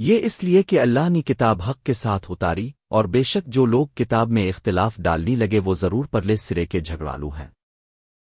یہ اس لیے کہ اللہ نے کتاب حق کے ساتھ اتاری اور بے شک جو لوگ کتاب میں اختلاف ڈالنے لگے وہ ضرور پرلے سرے کے جھگڑالو ہیں۔